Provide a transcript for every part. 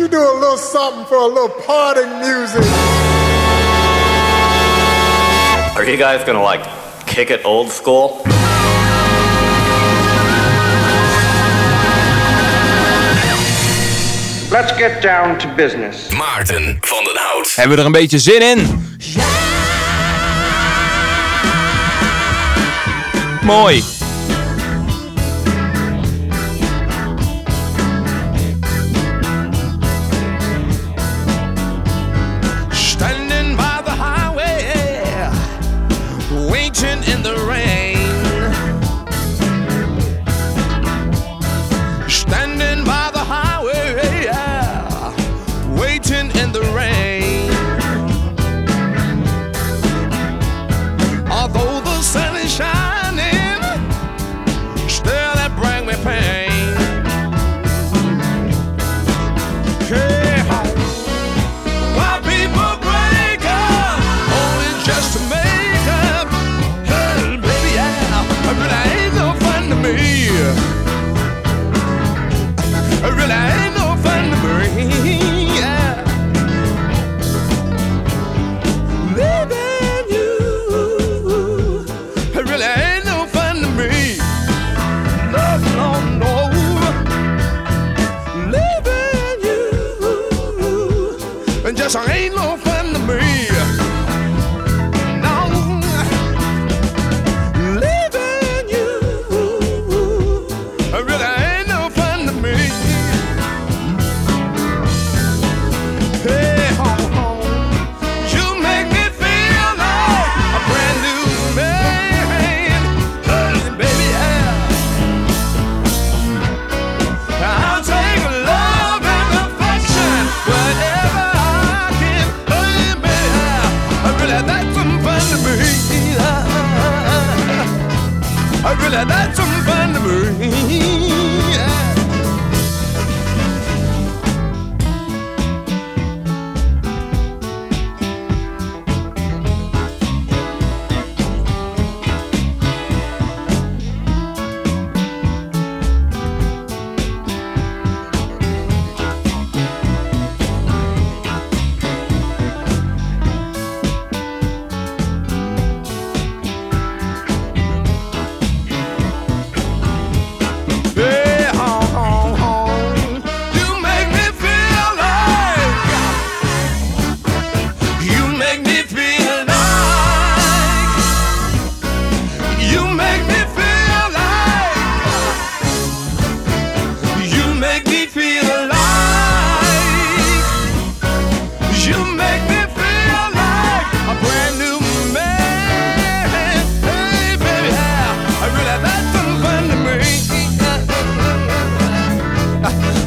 You do a little something for a little parting music? Are you guys gonna like kick it old school? Let's get down to business. Maarten van den Hout. Hebben we er een beetje zin in? Mooi.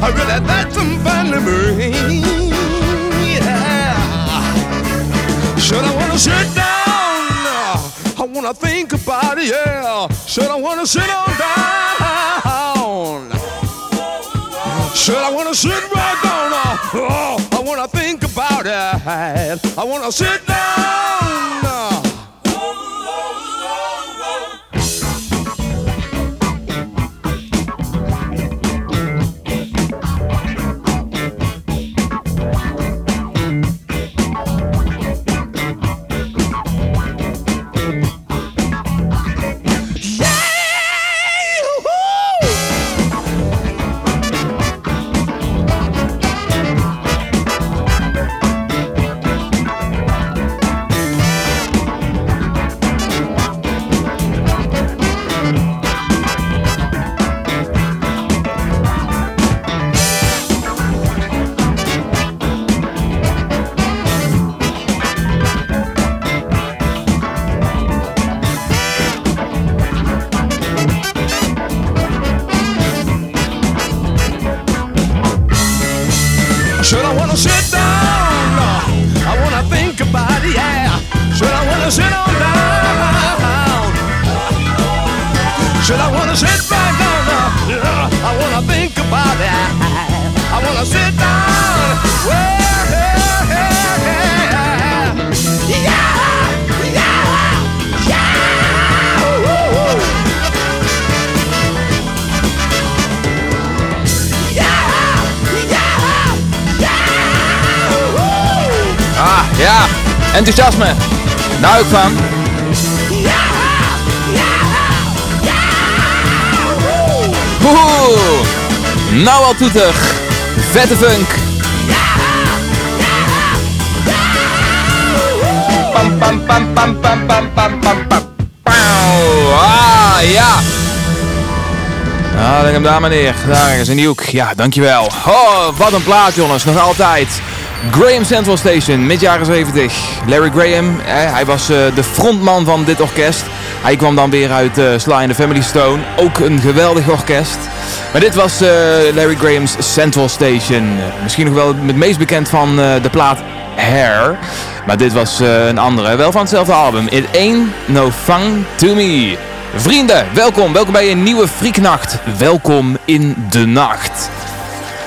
I really that's some fun to me. Yeah. Should I wanna sit down? I wanna think about it, yeah. Should I wanna sit on down? Should I wanna sit right down? Oh, I wanna think about it. I wanna sit down. Ja. Enthousiasme. Hou ik van. Woehoe. Nou al toeter. Vette funk. Pam, pam, pam, pam, pam, pam, pam, pam, pam. Ah, ja. Ah, leg hem daar meneer. Daar is die hoek. Ja, dankjewel. Oh, wat een plaat jongens. Nog altijd. Graham Central Station, mid jaren 70. Larry Graham, eh, hij was eh, de frontman van dit orkest. Hij kwam dan weer uit eh, Sly and the Family Stone. Ook een geweldig orkest. Maar dit was Larry Graham's Central Station. Misschien nog wel het meest bekend van de plaat Hair. Maar dit was een andere, wel van hetzelfde album. It Ain't No Fun To Me. Vrienden, welkom. Welkom bij een nieuwe Frieknacht. Welkom in de nacht.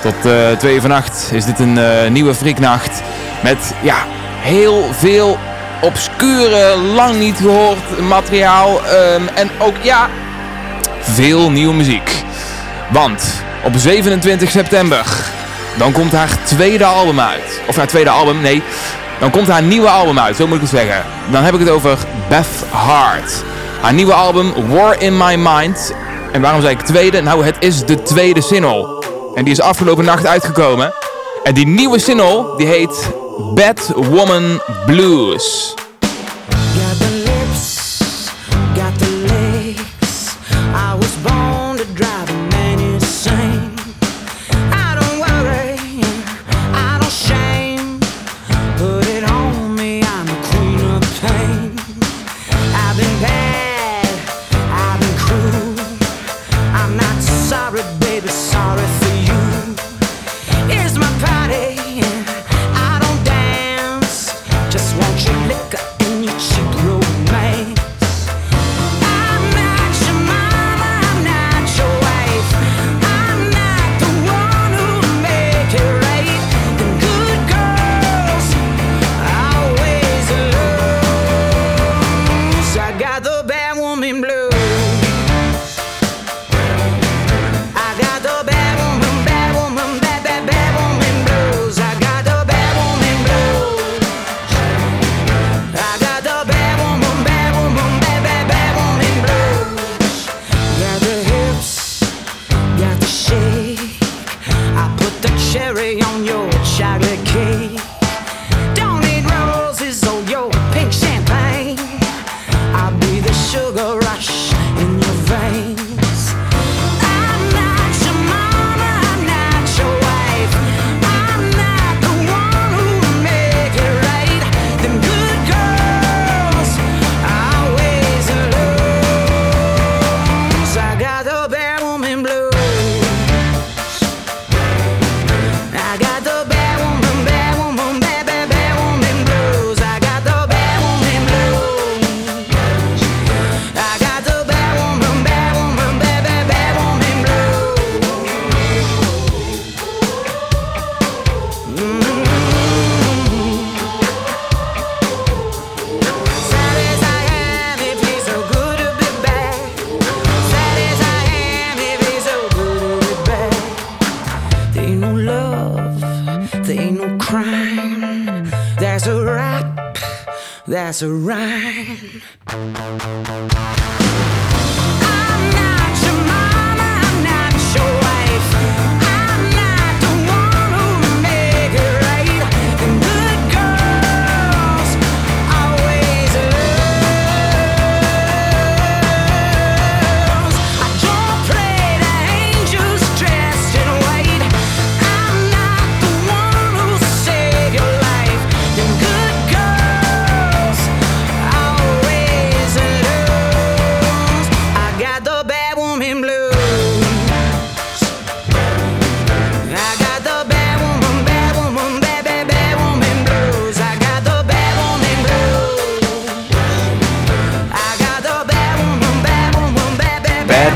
Tot eh twee uur vannacht is dit een eh, nieuwe Frieknacht. Met ja, heel veel obscure, lang niet gehoord materiaal. ehm, en ook ja, veel nieuwe muziek. Want op 27 september, dan komt haar tweede album uit. Of haar tweede album, nee. Dan komt haar nieuwe album uit, zo moet ik het zeggen. Dan heb ik het over Beth Hart. Haar nieuwe album War in My Mind. En waarom zei ik tweede? Nou, het is de tweede single. En die is afgelopen nacht uitgekomen. En die nieuwe single, die heet Bad Woman Blues. There ain't no crime. There's a rap, that's a rhyme. I'm not your mama, I'm not your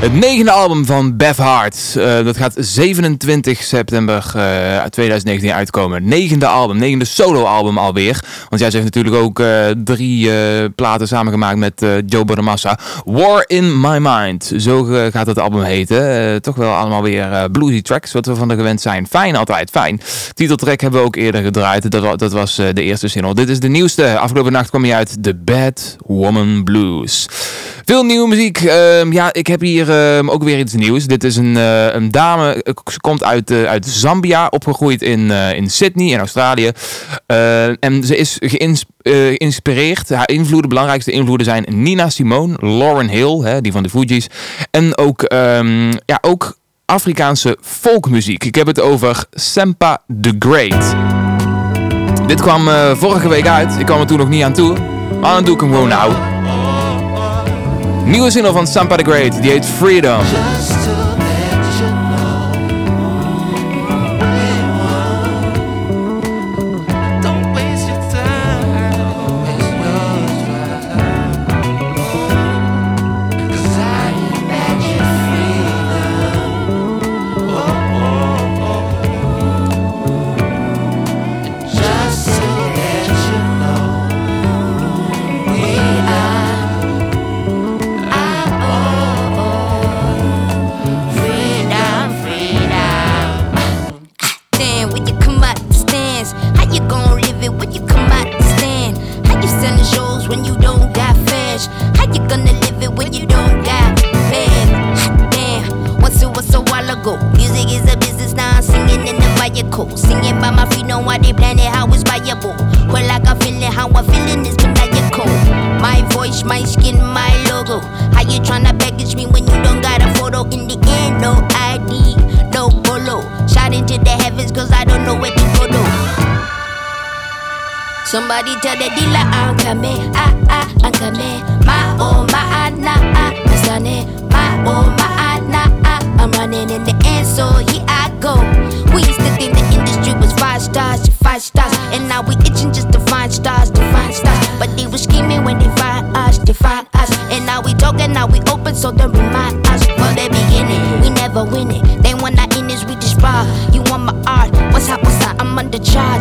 Het negende album van Bev Hart. Eh, dat gaat 27 september eh, 2019 uitkomen. Negende album, negende solo-album alweer. Want ze heeft natuurlijk ook eh, drie eh, platen samengemaakt met eh, Joe Bonamassa. War in My Mind, zo eh, gaat het album heten. Eh, toch wel allemaal weer eh, bluesy tracks, wat we van de gewend zijn. Fijn altijd, fijn. Titeltrack hebben we ook eerder gedraaid. Dat, dat was eh, de eerste single. Dit is de nieuwste. Afgelopen nacht kwam hij uit. The Bad Woman Blues. Veel nieuwe muziek. Ehm, ja, ik heb hier ehm, ook weer iets nieuws. Dit is een, eh, een dame. eh, Ze komt uit, eh, uit Zambia. Opgegroeid in, in Sydney, in Australië. En ze is geïns- geïnspireerd. Haar invloeden, belangrijkste invloeden zijn Nina Simone, Lauren Hill, hè, die van de Fugees. En ook, ehm, ja, ook Afrikaanse folkmuziek. Ik heb het over Sempa the Great. Dit kwam vorige week uit. Ik kwam er toen nog niet aan toe. Maar dan doe ik hem gewoon nou. Nieuwe single van Sampa the Great, die heet Freedom. Never win it. They want our in this, we just bar. You want my art? What's up? What's up? I'm under charge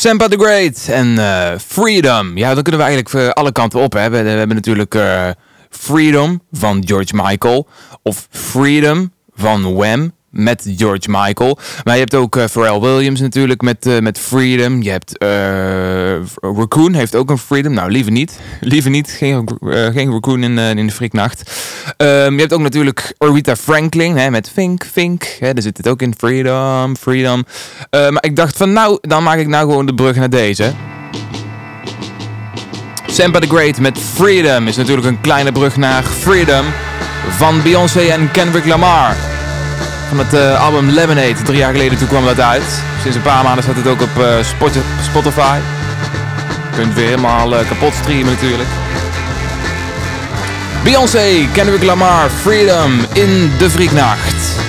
Sampa the Great en eh, Freedom. Ja, dan kunnen we eigenlijk eh, alle kanten op. We, we hebben natuurlijk eh, Freedom van George Michael. Of Freedom van Wham met George Michael. Maar je hebt ook eh, Pharrell Williams natuurlijk met, eh, met Freedom. Je hebt eh, Raccoon heeft ook een Freedom. Nou, liever niet. liever niet. Geen, geen Raccoon in, in de Frieknacht. Ehm, je hebt ook natuurlijk Aretha Franklin hè, met Fink, Fink. Hè, daar zit het ook in. Freedom, Freedom. Eh, maar ik dacht van nou, dan maak ik nou gewoon de brug naar deze. Sampa the Great met Freedom is natuurlijk een kleine brug naar Freedom van Beyoncé en Kendrick Lamar. Van het eh, album Lemonade, drie jaar geleden toen kwam dat uit. Sinds een paar maanden staat het ook op eh, Spot- Spotify. Je kunt weer helemaal eh, kapot streamen natuurlijk. Beyoncé, Kendrick Lamar, Freedom in de Frieknacht.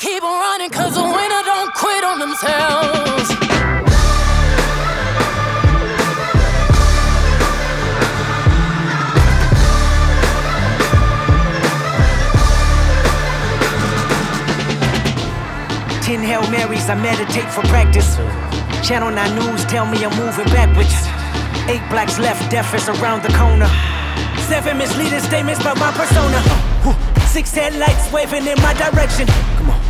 Keep on running cause the winner don't quit on themselves. Ten Hail Marys, I meditate for practice. Channel 9 News tell me I'm moving backwards. Eight blacks left, death is around the corner. Seven misleading statements about my persona. Six headlights waving in my direction. Come on.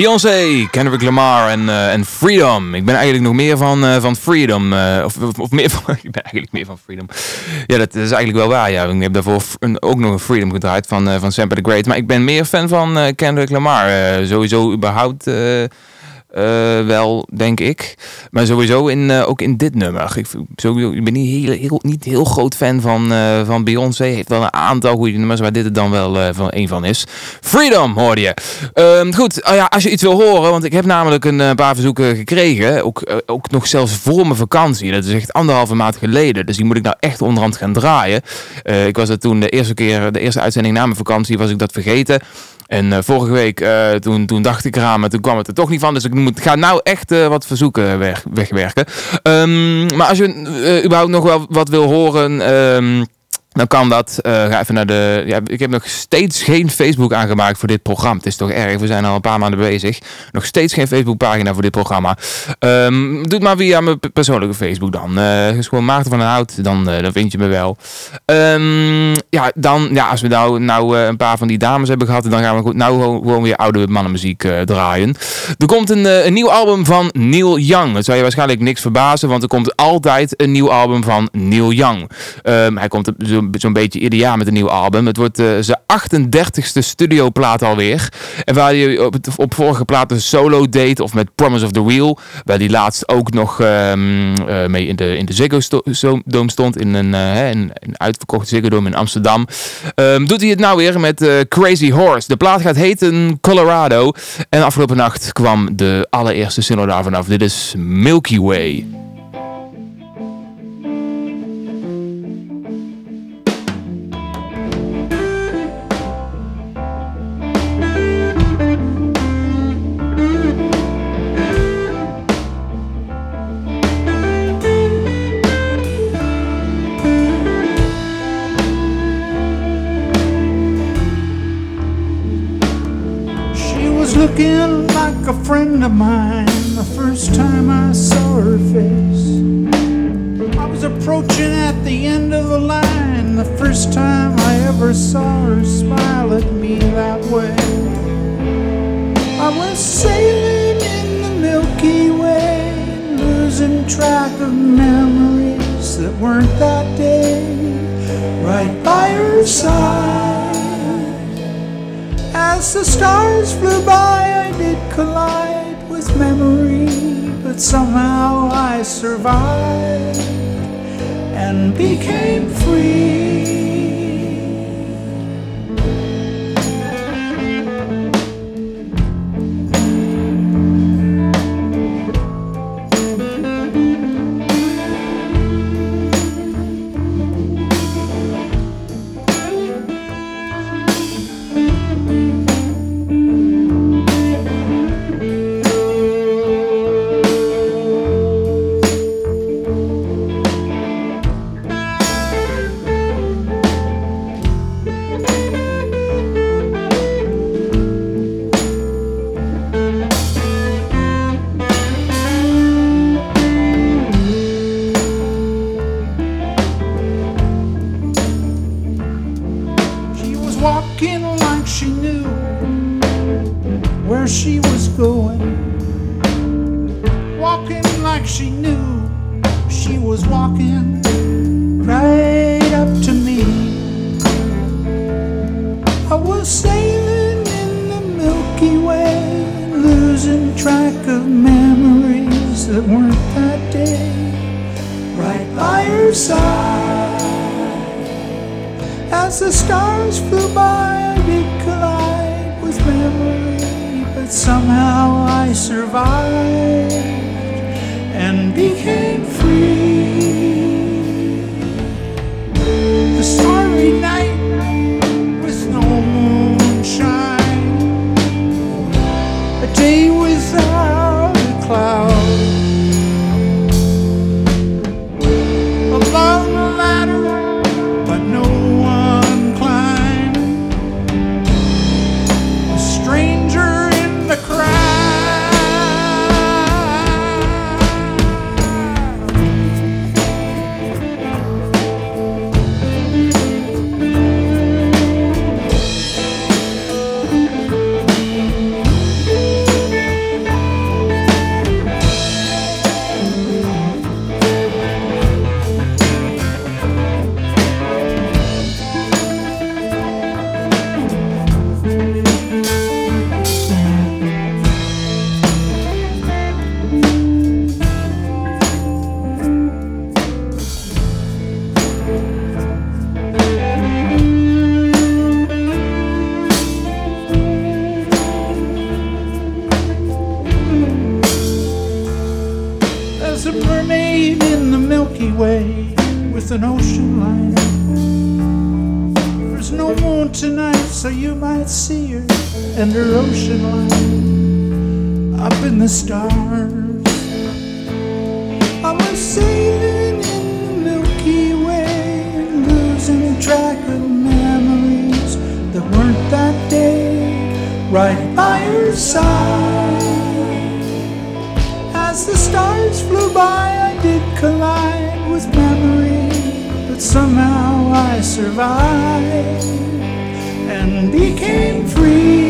Beyoncé, Kendrick Lamar en, eh, en Freedom. Ik ben eigenlijk nog meer van, eh, van Freedom. Eh, of, of, meer van, ik ben eigenlijk meer van Freedom. Ja, dat is eigenlijk wel waar. Ja. Ik heb daarvoor een, ook nog een Freedom gedraaid van, van Samper the Great. Maar ik ben meer fan van Kendrick Lamar. sowieso überhaupt eh, wel, denk ik. Maar sowieso in, eh, ook in dit nummer. Ik, ik ben niet heel, niet heel groot fan van, eh, van Beyoncé. Heeft wel een aantal goede nummers, waar dit er dan wel van een van is. Freedom, hoorde je. Ehm, goed, oh ja, als je iets wil horen, want ik heb namelijk een paar verzoeken gekregen. Ook, ook nog zelfs voor mijn vakantie. Dat is echt anderhalve maand geleden. Dus die moet ik nou echt onderhand gaan draaien. Ik was dat toen de eerste keer, de eerste uitzending na mijn vakantie, was ik dat vergeten. En eh, vorige week, eh, toen, toen dacht ik eraan, maar toen kwam het er toch niet van. Dus ik moet, ga nou echt eh, wat verzoeken weg, wegwerken. Ehm, maar als je überhaupt nog wel wat wil horen... ehm, dan kan dat. Eh, ga even naar de. Ja, ik heb nog steeds geen Facebook aangemaakt voor dit programma. Het is toch erg. We zijn al een paar maanden bezig. Nog steeds geen Facebookpagina voor dit programma. Ehm, doe het maar via mijn persoonlijke Facebook dan. Is gewoon Maarten van den Hout. Dan, eh, dan vind je me wel. Ehm, ja, dan. Ja, als we nou, nou een paar van die dames hebben gehad. Dan gaan we goed, nou gewoon, weer oude mannenmuziek draaien. Er komt een, een nieuw album van Neil Young. Dat zou je waarschijnlijk niks verbazen. Want er komt altijd een nieuw album van Neil Young. Ehm, hij komt zo'n beetje ieder jaar met een nieuw album. Het wordt eh, zijn 38ste studioplaat alweer. En waar hij op, op vorige platen solo deed of met Promise of the Wheel. Waar hij laatst ook nog ehm, eh, mee in de, in de Ziggo Dome stond. In een, eh, hè, een, een uitverkochte Ziggo Dome in Amsterdam. Ehm, doet hij het nou weer met eh, Crazy Horse. De plaat gaat heten Colorado. En afgelopen nacht kwam de allereerste single daarvan af. Dit is Milky Way. Friend of mine the first time I saw her face. I was approaching at the end of the line the first time I ever saw her smile at me that way. I was sailing in the Milky Way, losing track of memories that weren't that day, right by her side. As the stars flew by, collide with memory, but somehow I survived and became free. Was walking right up to me. I was sailing in the Milky Way, losing track of memories that weren't that day, right by her side. As the stars flew by, I did collide with memory, but somehow I survived and became an ocean liner. There's no moon tonight, so you might see her and her ocean liner up in the stars. I was sailing in the Milky Way, losing track of memories that weren't that day, right by her side. As the stars flew by, I did collide with memory, somehow I survived and became free.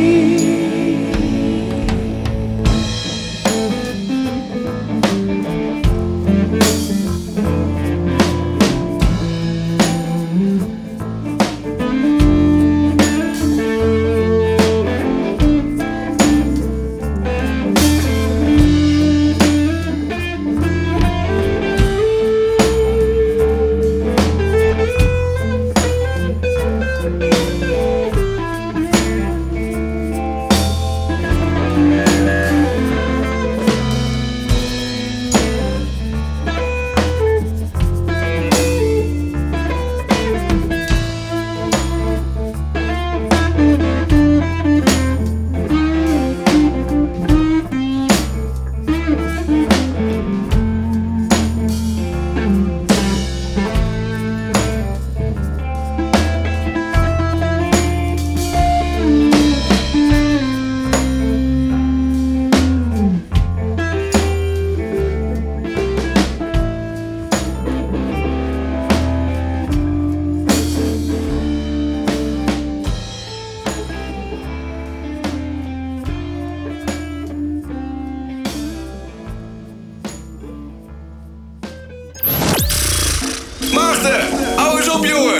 Maarten, hou eens op, jongen.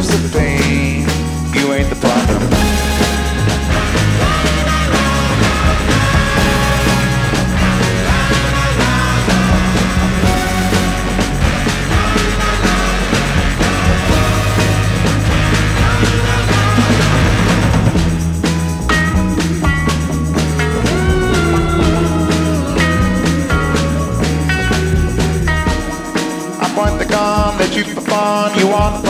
heals the pain, you ain't the problem. I point the gun that you for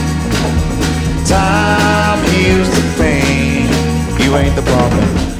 Time heals the pain. You ain't the problem.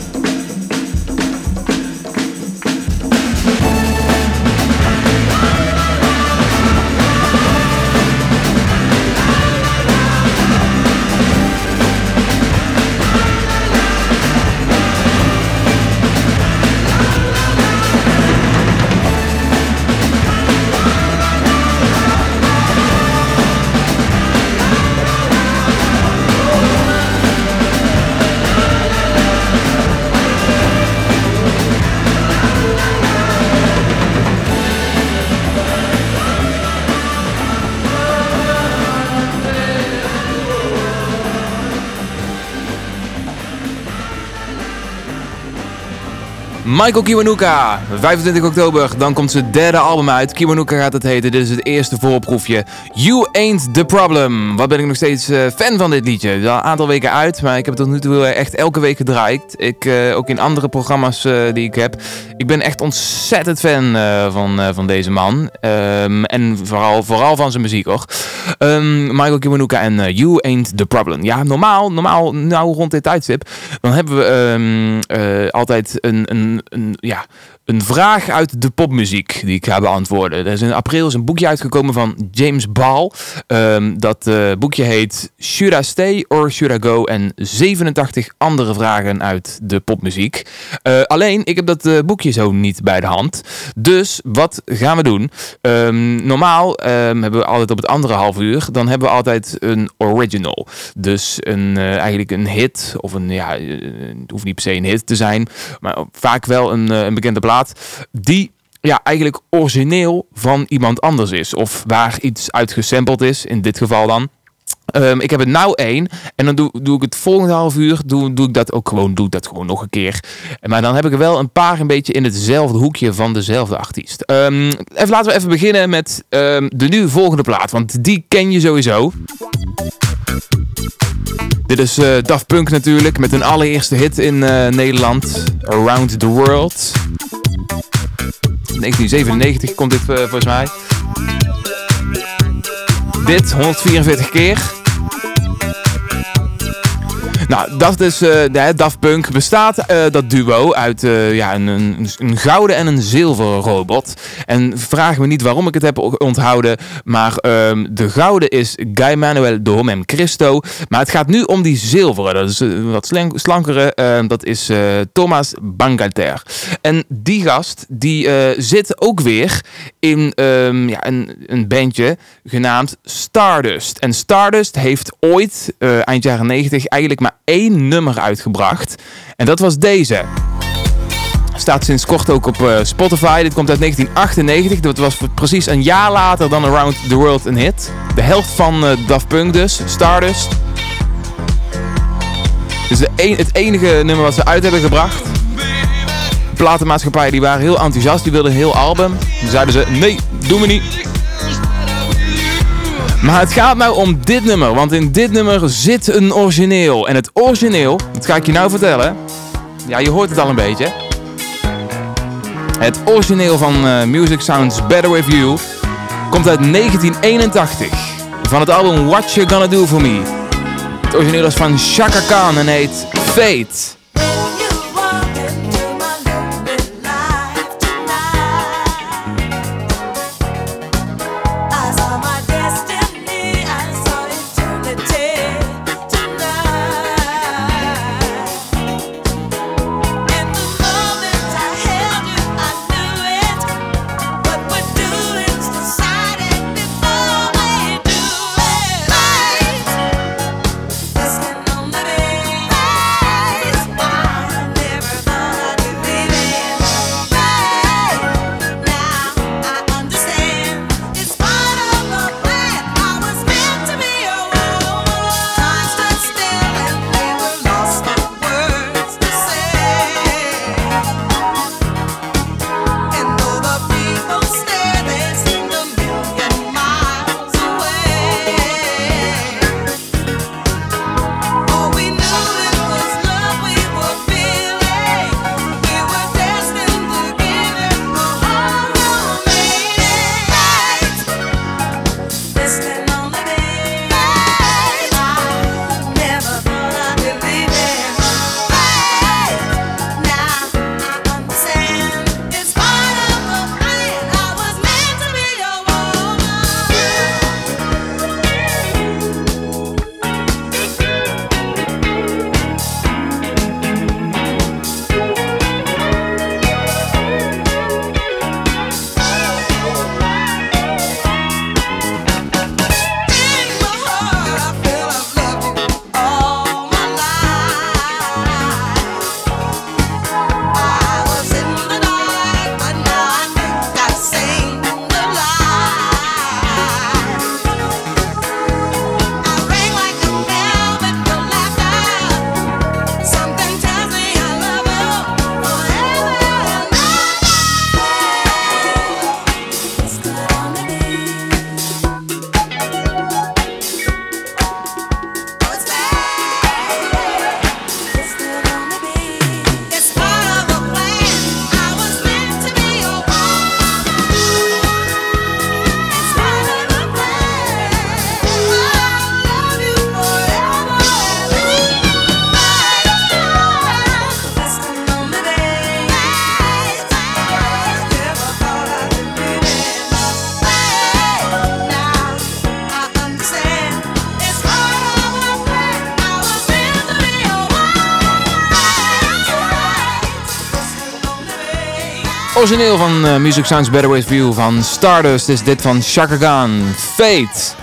Michael Kiwanuka, 25 oktober, dan komt zijn derde album uit. Kiwanuka gaat het heten, dit is het eerste voorproefje. You Ain't The Problem. Wat ben ik nog steeds eh, fan van dit liedje. Al een aantal weken uit, maar ik heb het tot nu toe echt elke week gedraaid. Ik, eh, ook in andere programma's eh, die ik heb. Ik ben echt ontzettend fan van, van deze man. Ehm, en vooral, vooral van zijn muziek hoor. Ehm, Michael Kiwanuka en You Ain't The Problem. Ja, normaal, normaal, nou rond dit tijdstip, dan hebben we ehm, eh, altijd een, een, een, ja, een vraag uit de popmuziek die ik ga beantwoorden. Er is in april is een boekje uitgekomen van James Ball. Ehm, dat eh, boekje heet Should I Stay or Should I Go? En 87 andere vragen uit de popmuziek. Eh, alleen, ik heb dat eh, boekje zo niet bij de hand. Dus wat gaan we doen? Ehm, normaal ehm, hebben we altijd op het andere half uur, dan hebben we altijd een original. Dus een, eigenlijk een hit, of een, ja, het hoeft niet per se een hit te zijn, maar vaak wel een, een bekende die ja, eigenlijk origineel van iemand anders is. Of waar iets uit gesampled is, in dit geval dan. Ehm, ik heb er nou één. En dan doe, doe ik het volgende half uur. Doe, doe ik dat ook gewoon. Doe ik dat gewoon nog een keer. Maar dan heb ik wel een paar een beetje in hetzelfde hoekje van dezelfde artiest. Ehm, even, laten we even beginnen met ehm, de nu volgende plaat. Want die ken je sowieso. Dit is eh, Daft Punk natuurlijk. Met hun allereerste hit in eh, Nederland. Around the World. 1997 komt dit eh, volgens mij. Dit 144 keer. Nou, is, eh, de, Daft Punk bestaat eh, dat duo uit eh, ja, een, een, een gouden en een zilveren robot. En vraag me niet waarom ik het heb onthouden, maar ehm, de gouden is Guy Manuel Domem Cristo. Maar het gaat nu om die zilveren, dat is wat slank- slankere, ehm, dat is Thomas Bangalter. En die gast, die zit ook weer in ehm, ja, een, een bandje genaamd Stardust. En Stardust heeft ooit, eind jaren 90, eigenlijk maar één nummer uitgebracht. En dat was deze. Staat sinds kort ook op eh, Spotify. Dit komt uit 1998. Dat was precies een jaar later dan Around the World een hit. De helft van eh, Daft Punk dus, Stardust. Dus de een- het enige nummer wat ze uit hebben gebracht. De platenmaatschappijen die waren heel enthousiast. Die wilden een heel album. Toen zeiden ze, nee, doen we niet. Maar het gaat nou om dit nummer, want in dit nummer zit een origineel. En het origineel, dat ga ik je nou vertellen. Ja, je hoort het al een beetje. Het origineel van eh, Music Sounds Better With You komt uit 1981. Van het album What You Gonna Do For Me. Het origineel is van Chaka Khan en heet Fate. Origineel van eh, Music Sounds Better With You van Stardust is dit van Khan, Fate.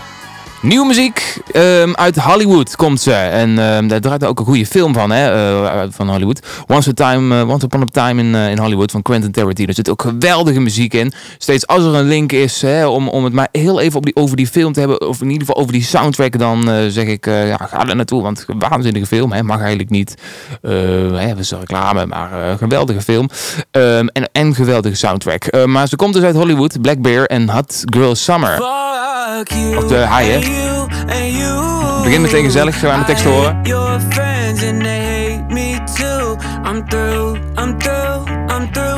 Nieuwe muziek ehm, uit Hollywood komt ze. En ehm, daar draait ook een goede film van, hè, eh, van Hollywood. Once, time, eh, Once Upon a Time in, eh, in Hollywood van Quentin Tarantino. Er zit ook geweldige muziek in. Steeds als er een link is, hè, om, om het maar heel even op die, over die film te hebben. Of in ieder geval over die soundtrack. Dan eh, zeg ik, eh, ja, ga er naartoe. Want waanzinnige film. Hè, mag eigenlijk niet. Eh hè, dat is reclame, maar eh, geweldige film. Ehm, en, en geweldige soundtrack. Eh, maar ze komt dus uit Hollywood. Black Bear en Hot Girl Summer. Of de hij, hè. Begin meteen gezellig, gaan we de tekst horen. I'm through, I'm through, I'm through.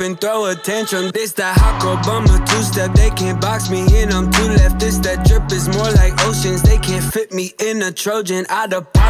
And throw a tantrum. This that hot girl bummer two step. They can't box me in. I'm too left. This that drip is more like oceans. They can't fit me in a Trojan of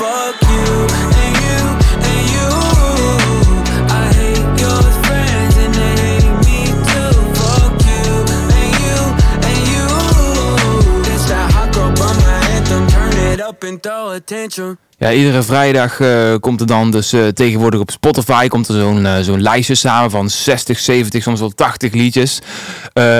Fuck Ja, iedere vrijdag eh, komt er dan dus eh, tegenwoordig op Spotify komt er zo'n eh, zo'n lijstje samen van 60, 70, soms wel 80 liedjes.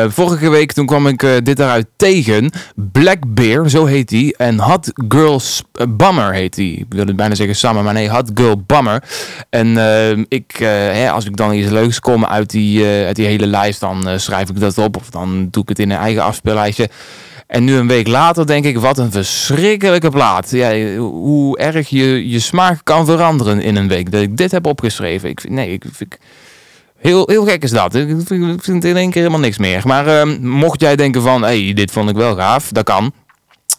Vorige week toen kwam ik dit daaruit tegen. Black Bear, zo heet die. En Hot Girls Bummer heet die. Ik wilde bijna zeggen Summer, maar nee, Hot Girl Bummer. En ik, hè, als ik dan iets leuks kom uit die, uit die hele lijst, dan schrijf ik dat op. Of dan doe ik het in een eigen afspeellijstje. En nu een week later denk ik, wat een verschrikkelijke plaat. Ja, hoe erg je, je smaak kan veranderen in een week. Dat ik dit heb opgeschreven. Ik, nee, ik vind... Heel, heel gek is dat. Ik vind, ik vind in één keer helemaal niks meer. Maar ehm, mocht jij denken van, hey, dit vond ik wel gaaf. Dat kan.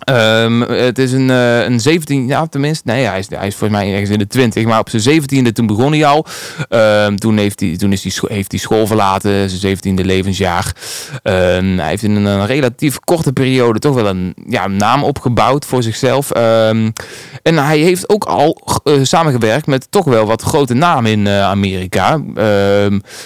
Ehm, het is een, eh, een 17, ja tenminste, nee, hij is, hij is volgens mij ergens in de 20, maar op zijn 17e toen begon hij al. Ehm, toen heeft hij, toen is hij, heeft hij school verlaten, zijn 17e levensjaar. Ehm, hij heeft in een, relatief korte periode toch wel een ja, naam opgebouwd voor zichzelf. En hij heeft ook al eh, samengewerkt met toch wel wat grote namen in eh, Amerika.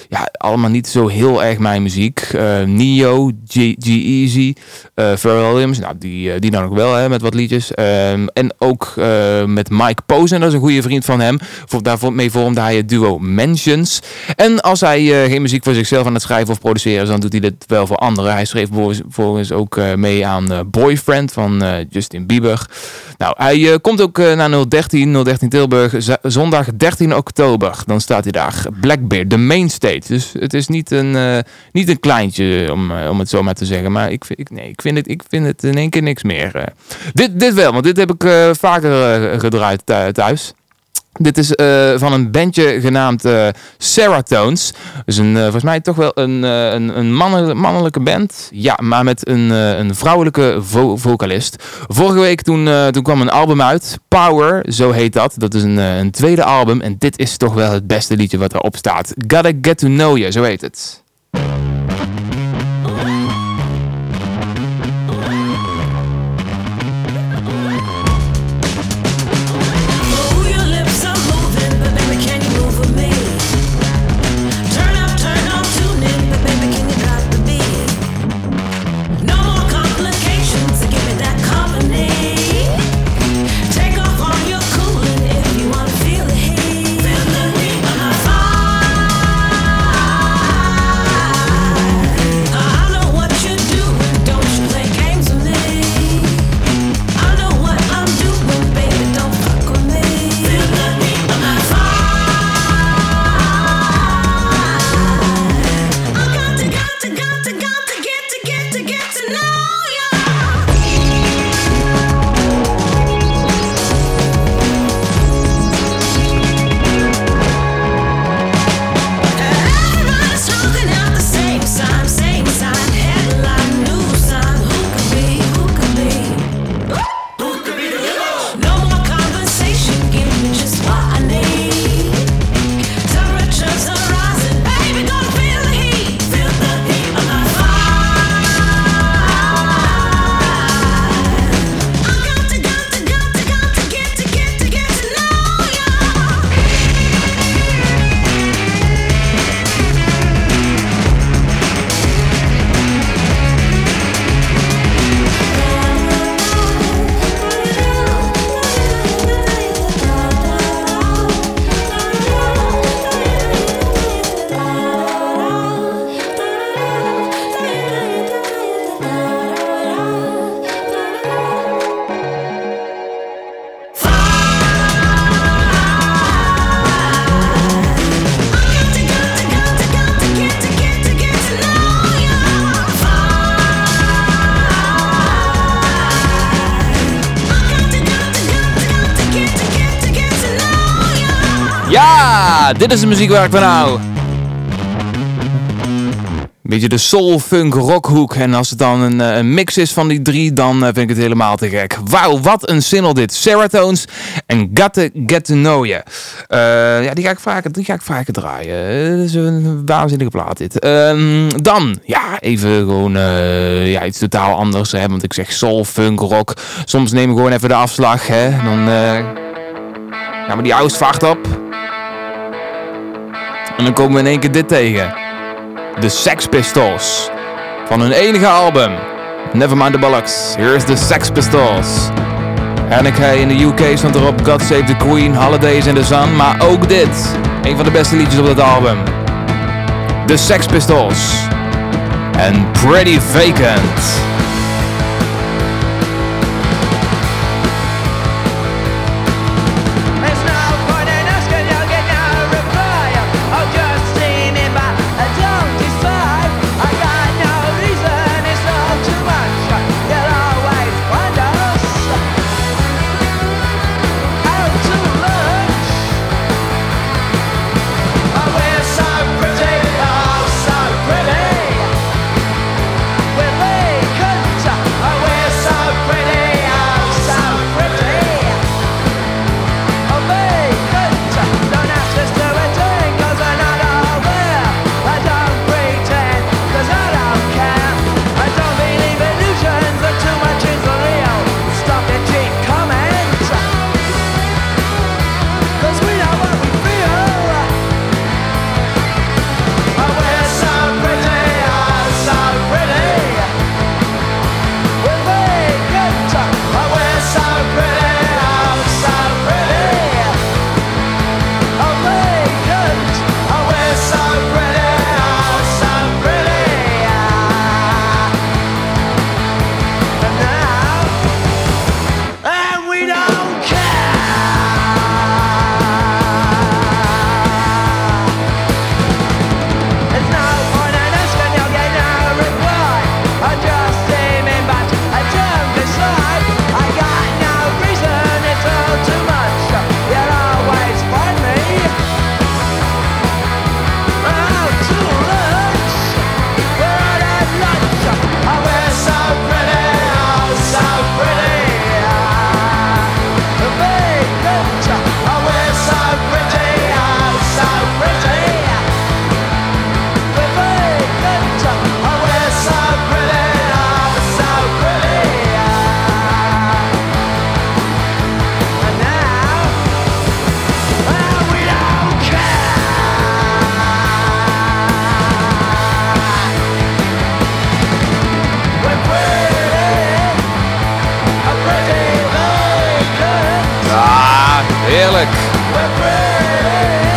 Ja, allemaal niet zo heel erg mijn muziek. Neo, G- eh Pharrell Williams, nou, die, die dan wel hè, met wat liedjes. Ehm, en ook eh, met Mike Posen, dat is een goede vriend van hem. Voor, daarmee vormde hij het duo Mentions. En als hij eh, geen muziek voor zichzelf aan het schrijven of produceren is, dan doet hij dit wel voor anderen. Hij schreef volgens ook eh, mee aan Boyfriend van Justin Bieber. Nou, hij komt ook naar 013, 013 Tilburg, zondag 13 oktober. Dan staat hij daar. Blackbeard, de mainstage. Dus het is niet een, niet een kleintje, om, om het zo maar te zeggen. Maar ik, ik, nee, ik, vind het, ik vind het in één keer niks meer. Dit, dit wel, want dit heb ik vaker gedraaid thuis. Dit is van een bandje genaamd uh, Seratones. Dus een, volgens mij toch wel een, een, een mannelijke band. Ja, maar met een, een vrouwelijke vo vocalist. Vorige week toen, toen kwam een album uit. Power, zo heet dat. Dat is een, een tweede album. En dit is toch wel het beste liedje wat erop staat. Gotta Get To Know You, zo heet het. Dit is de muziek waar ik van hou. Beetje de soul, funk, rockhoek. En als het dan een, eh, een mix is van die drie, dan eh, vind ik het helemaal te gek. Wauw, wat een single dit. Seratones en Got to Get to Know You. Uh, ja, die ga ik vaker, die ga ik vaker draaien. Dat is een waanzinnige plaat dit. Ehm, dan, ja, even gewoon ja, iets totaal anders. Hè, want ik zeg soul, funk, rock. Soms neem ik gewoon even de afslag. Hè. Dan ja, maar die vaart op. En dan komen we in één keer dit tegen. De Sex Pistols. Van hun enige album. Nevermind the Bollocks. Here is the Sex Pistols. Ik in de UK stond erop God Save the Queen, Holidays in the Sun. Maar ook dit. Een van de beste liedjes op het album. The Sex Pistols. En Pretty Vacant.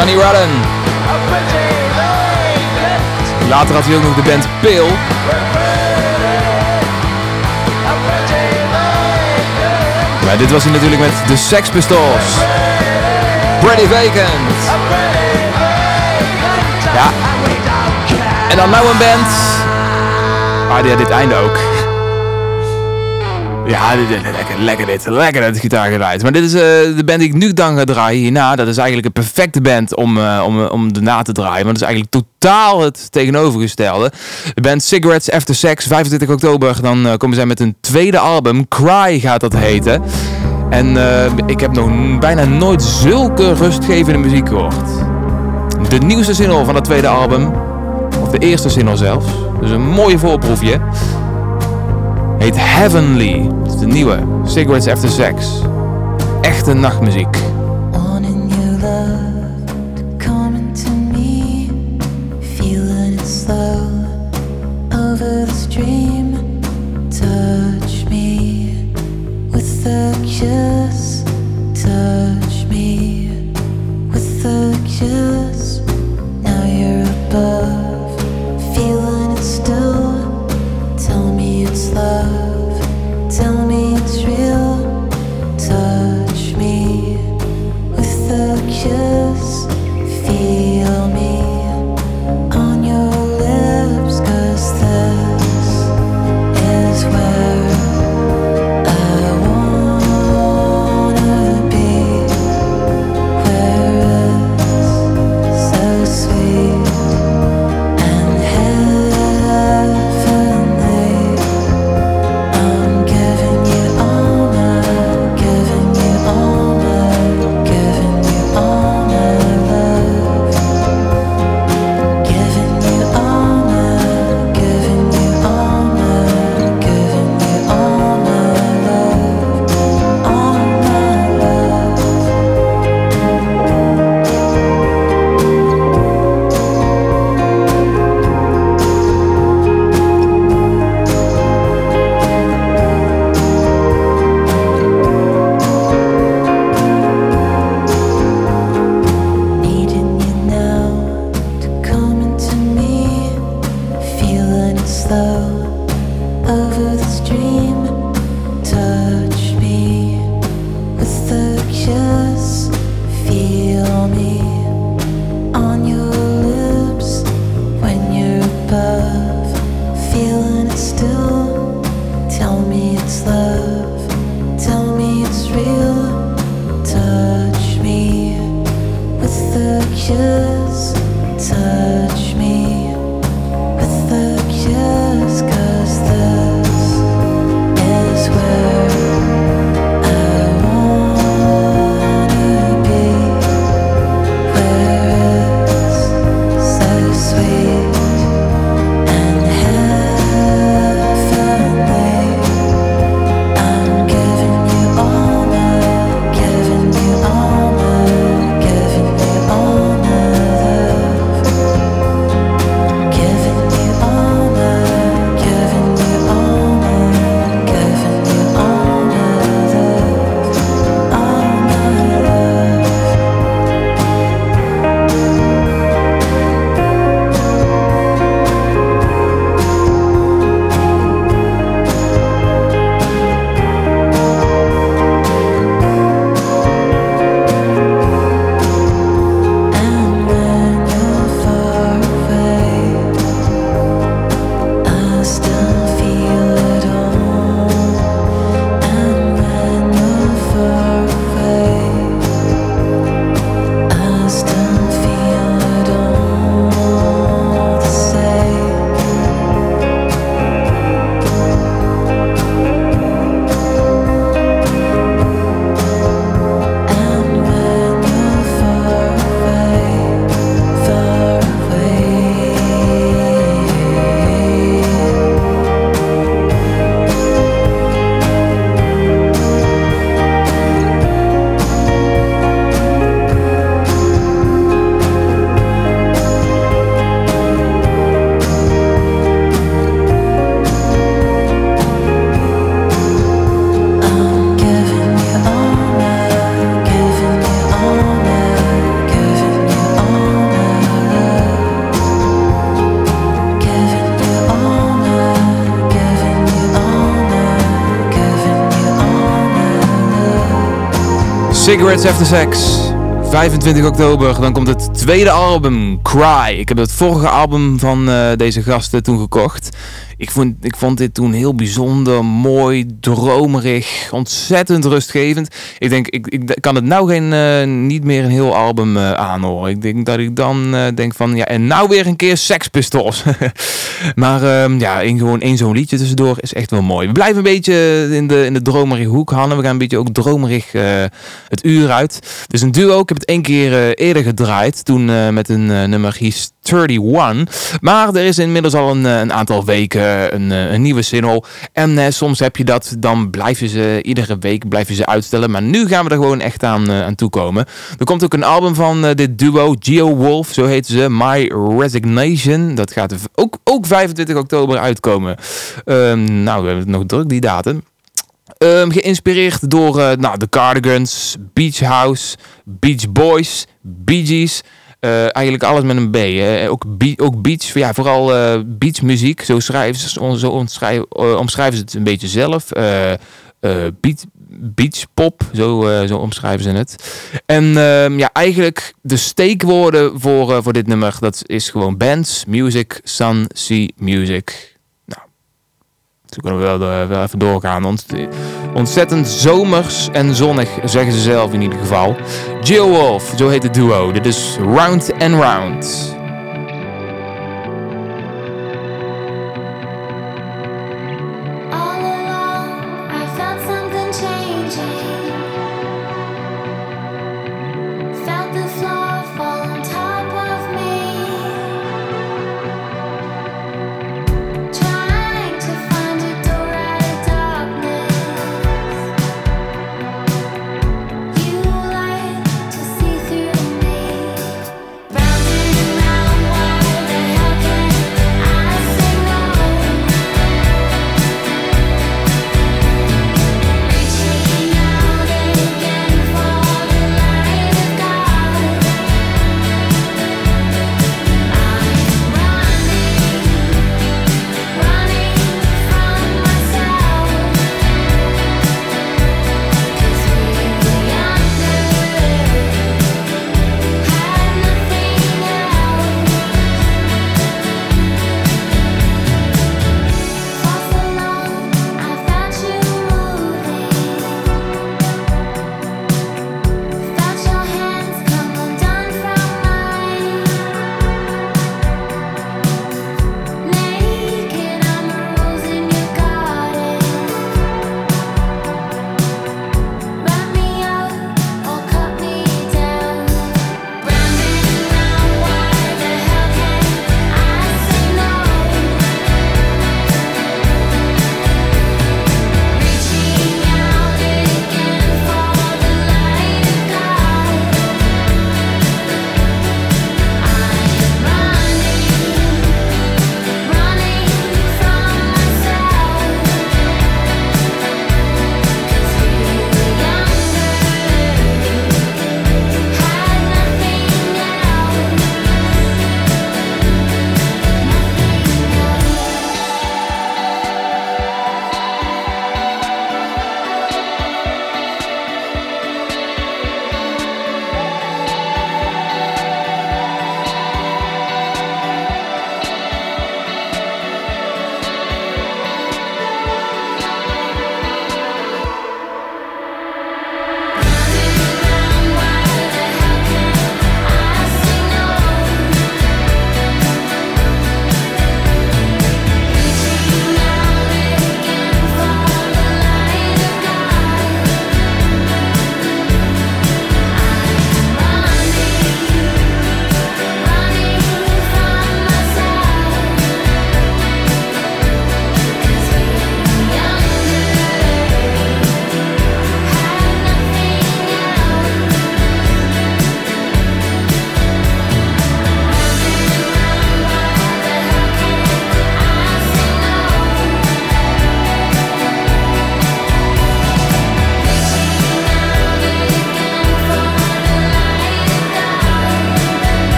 Johnny Rotten. Later had hij ook nog de band Peel. Maar dit was hij natuurlijk met de Sex Pistols. Pretty Vacant. Ja. En dan nou een band. Ah, had dit einde ook. Ja, dit, dit- lekker, lekker dit. Lekker dat. Maar dit is eh, de band die ik nu dan ga draaien hierna. Dat is eigenlijk een perfecte band om, eh, om, om de na te draaien. Want het is eigenlijk totaal het tegenovergestelde. De band Cigarettes After Sex, 25 oktober. Dan eh, komen zij met een tweede album. Cry gaat dat heten. En eh, ik heb nog bijna nooit zulke rustgevende muziek gehoord. De nieuwste single van het tweede album. Of de eerste single zelfs. Dus een mooie voorproefje heet Heavenly. De nieuwe Cigarettes After Sex. Echte nachtmuziek. Love anxious. Cigarettes After Sex. 25 oktober, dan komt het tweede album, Cry. Ik heb het vorige album van eh, deze gasten toen gekocht. Ik vond, ik vond dit toen heel bijzonder, mooi, dromerig, ontzettend rustgevend. Ik denk, ik, ik kan het nou geen, eh, niet meer een heel album eh, aanhoren. Ik denk dat ik dan eh, denk van, ja, en nou weer een keer Sex Pistols. maar ehm, ja, één, gewoon één zo'n liedje tussendoor is echt wel mooi. We blijven een beetje in de, in de dromerige hoek, Hanne. We gaan een beetje ook dromerig het uur uit. Is een duo, ik heb het één keer eerder gedraaid. Toen met een nummer He's 31. Maar er is inmiddels al een, een aantal weken een, een nieuwe single. En eh, soms heb je dat, dan blijven ze iedere week blijven ze uitstellen. Maar nu gaan we er gewoon echt aan, uh, aan toekomen. Er komt ook een album van dit duo, Geo Wolf, zo heet ze. My Resignation. Dat gaat ook, ook 25 oktober uitkomen. Um, nou, we hebben het nog druk, die datum. Um, geïnspireerd door uh, nou, de Cardigans, Beach House, Beach Boys, Bee Gees... Uh, eigenlijk alles met een B. Ook, ook beach, ja, vooral uh, beachmuziek. Zo, schrijven ze, zo omschrijven, uh, omschrijven ze het een beetje zelf. beat, beachpop, zo, zo omschrijven ze het. En ehm, ja, eigenlijk de steekwoorden voor, voor dit nummer, dat is gewoon bands, music, sun, sea, music. Toen kunnen we wel, wel even doorgaan. Ont, ontzettend zomers en zonnig, zeggen ze zelf in ieder geval. Jill Wolf, zo heet het duo. Dit is Round and Round.